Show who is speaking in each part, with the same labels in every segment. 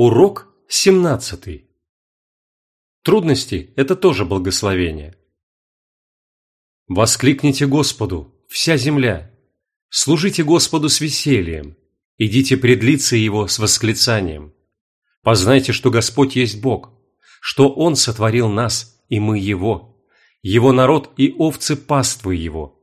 Speaker 1: Урок 17. Трудности – это тоже благословение. Воскликните Господу, вся земля, служите Господу с весельем, идите пред лица Его с восклицанием. Познайте, что Господь есть Бог, что Он сотворил нас, и мы Его, Его народ и овцы паствы Его.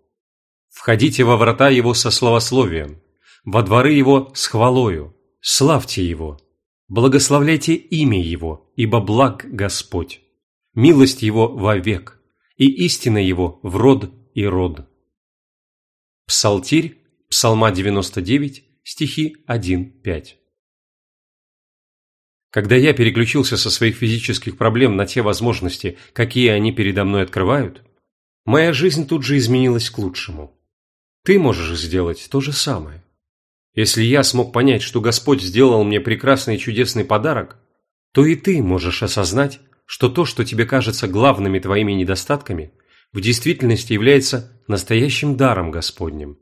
Speaker 1: Входите во врата Его со словословием, во дворы Его с хвалою, славьте Его – Благословляйте имя Его, ибо благ Господь, милость Его вовек, и истина Его в род и род. Псалтирь, Псалма 99, стихи 1-5. Когда я переключился со своих физических проблем на те возможности, какие они передо мной открывают, моя жизнь тут же изменилась к лучшему. Ты можешь сделать то же самое. Если я смог понять, что Господь сделал мне прекрасный и чудесный подарок, то и ты можешь осознать, что то, что тебе кажется главными твоими недостатками, в действительности является настоящим даром Господним.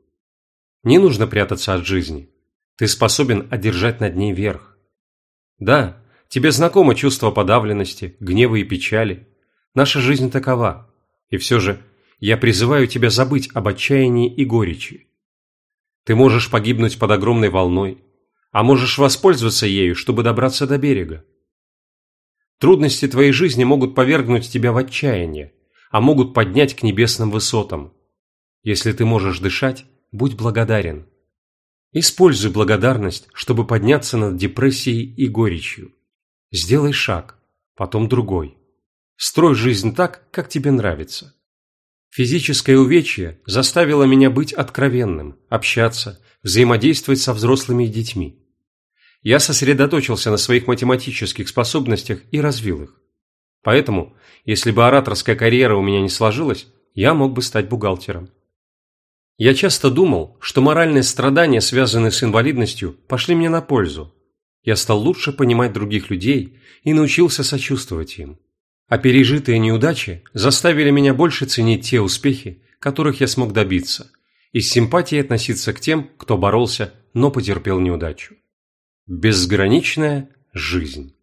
Speaker 1: Не нужно прятаться от жизни. Ты способен одержать над ней верх. Да, тебе знакомо чувство подавленности, гнева и печали. Наша жизнь такова. И все же я призываю тебя забыть об отчаянии и горечи. Ты можешь погибнуть под огромной волной, а можешь воспользоваться ею, чтобы добраться до берега. Трудности твоей жизни могут повергнуть тебя в отчаяние, а могут поднять к небесным высотам. Если ты можешь дышать, будь благодарен. Используй благодарность, чтобы подняться над депрессией и горечью. Сделай шаг, потом другой. Строй жизнь так, как тебе нравится. Физическое увечье заставило меня быть откровенным, общаться, взаимодействовать со взрослыми и детьми. Я сосредоточился на своих математических способностях и развил их. Поэтому, если бы ораторская карьера у меня не сложилась, я мог бы стать бухгалтером. Я часто думал, что моральные страдания, связанные с инвалидностью, пошли мне на пользу. Я стал лучше понимать других людей и научился сочувствовать им. А пережитые неудачи заставили меня больше ценить те успехи, которых я смог добиться, и с симпатией относиться к тем, кто боролся, но потерпел неудачу. Безграничная жизнь.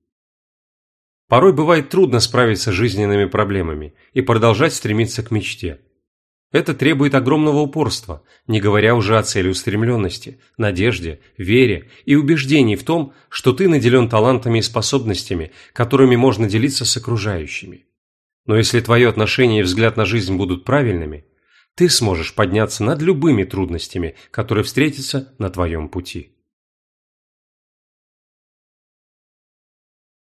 Speaker 1: Порой бывает трудно справиться с жизненными проблемами и продолжать стремиться к мечте. Это требует огромного упорства, не говоря уже о целеустремленности, надежде, вере и убеждении в том, что ты наделен талантами и способностями, которыми можно делиться с окружающими. Но если твое отношение и взгляд на жизнь будут правильными, ты сможешь подняться над любыми трудностями, которые встретятся на твоем пути.